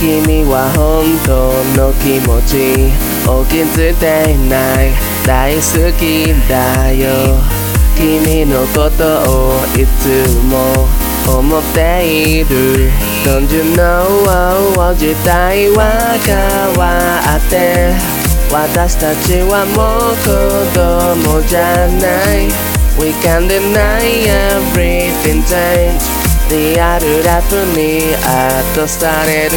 君は本当の気持ちを気づいていない大好きだよ。君のことをいつも思っている。Don't you know 時代は変わって私たちはもう子供じゃない。We can deny everything change. リアルラップにアットされる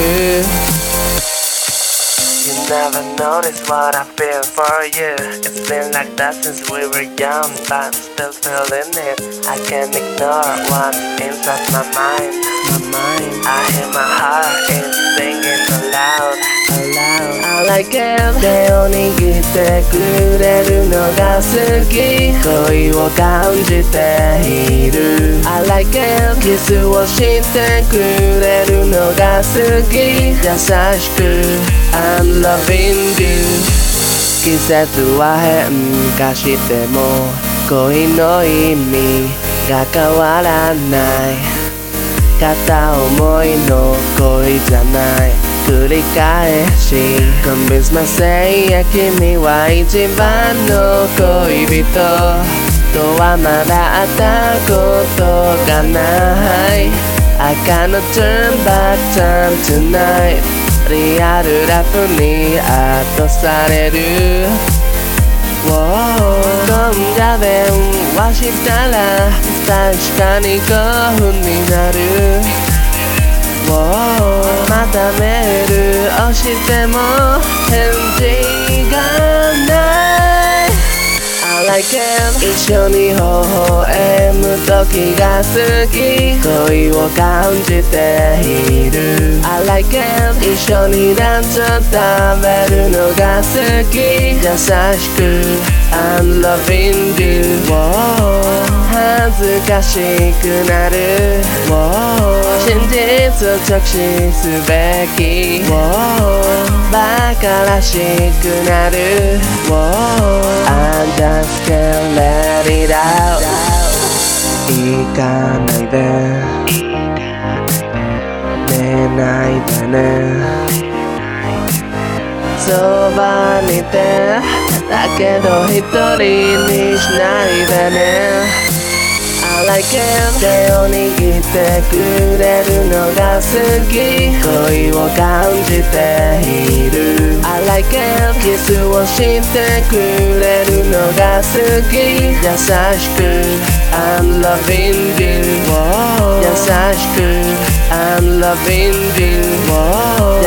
You never notice what I feel for you It's been like that since we were young But I'm still feeling it I can't ignore what's inside my mind My mind I hear my heart I like it 手を握ってくれるのが好き。恋を感じている。I like it キスをしてくれるのが好き。優しく。I'm loving you 季節は変化しても恋の意味が変わらない。片思いの恋じゃない。繰り返し。Convince myself 君は一番の恋人。とはまだ会ったことがない。I cannot turn back time tonight リアルラップにアットされる。今夜弁はしたら確かに興奮になる。またメールをしても返事がない。I like it 一緒に微笑む時が好き。恋を感じている。I like it 一緒にランチを食べるのが好き。優しく。I'm loving you. 恥ずかしくなる。真実を直視すべき。バカらしくなる。I just can't let it out 行かないで。寝ないでね。そばにいてだけど一人にしないでね。I like it 手を握ってくれるのが好き。恋を感じている。I like it キスをしてくれるのが好き。優しく。I'm loving you 優しく。I'm loving you